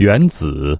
原子。